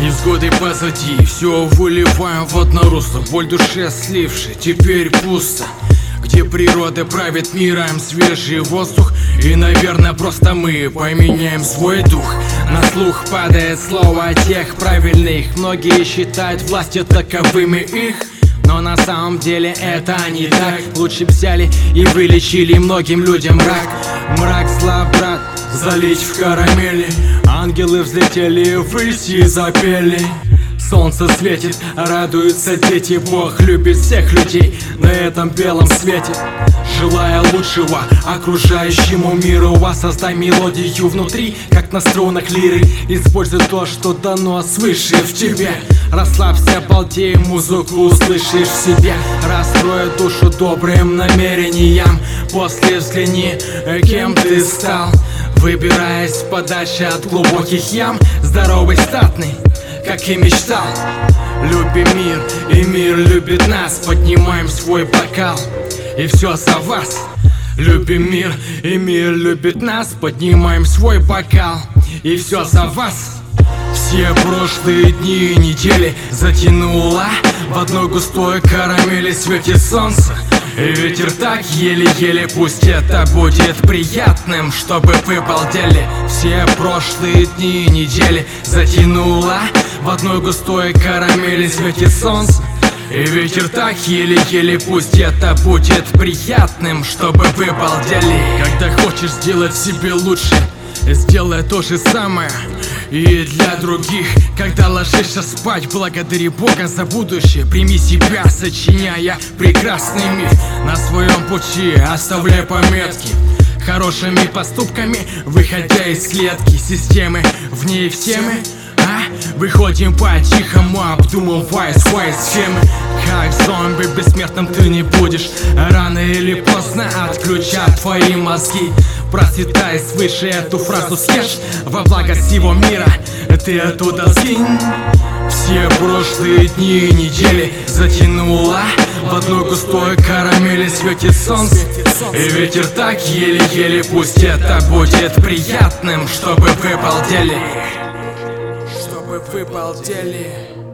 Невзгоды позади, все выливаем в одно русло. Боль душе сливши, теперь пусто. Где природа правит миром свежий воздух. И, наверное, просто мы поменяем свой дух. На слух падает слово тех правильных. Многие считают властью таковыми их. Но на самом деле это не так. Лучше взяли и вылечили многим людям рак Мрак зла, брат, залить в карамели Ангелы взлетели ввысь и запели. Солнце светит, радуются дети. Бог любит всех людей на этом белом свете. Желая лучшего окружающему миру Воссоздай мелодию внутри, как на струнах лиры. Используй то, что дано свыше в тебе. Расслабься, балдей, музыку услышишь в себе. Раскрой душу добрым намерением После взгляни, кем ты стал Выбираясь подальше от глубоких ям Здоровый, статный как и мечтал. Любим мир, и мир любит нас. Поднимаем свой бокал, и все за вас. Любим мир, и мир любит нас. Поднимаем свой бокал, и все за вас. Все прошлые дни и недели затянула. В одной густой карамели светит солнце и ветер так еле-еле Пусть это будет приятным Чтобы вы балдели. Все прошлые дни и недели Затянуло В одной густой карамели светит солнце и ветер так еле-еле Пусть это будет приятным Чтобы вы балдели. Когда хочешь сделать себе лучше Сделай то же самое и для других. Когда ложишься спать, благодари Бога за будущее. Прими себя, сочиняя прекрасный мир На своем пути. Оставляй пометки Хорошими поступками, выходя из клетки Системы, в ней все мы а? Выходим по-тихому, обдумывая свои схемы. Как зомби бессмертным ты не будешь. Рано или поздно отключат твои мозги Процветай свыше эту фразу съешь Во благо всего мира ты оттуда скинь. Все прошлые дни и недели затянула. В одной густой карамели светит солнце. И ветер так еле-еле Пусть это будет приятным Чтобы вы балдели Чтобы вы балдели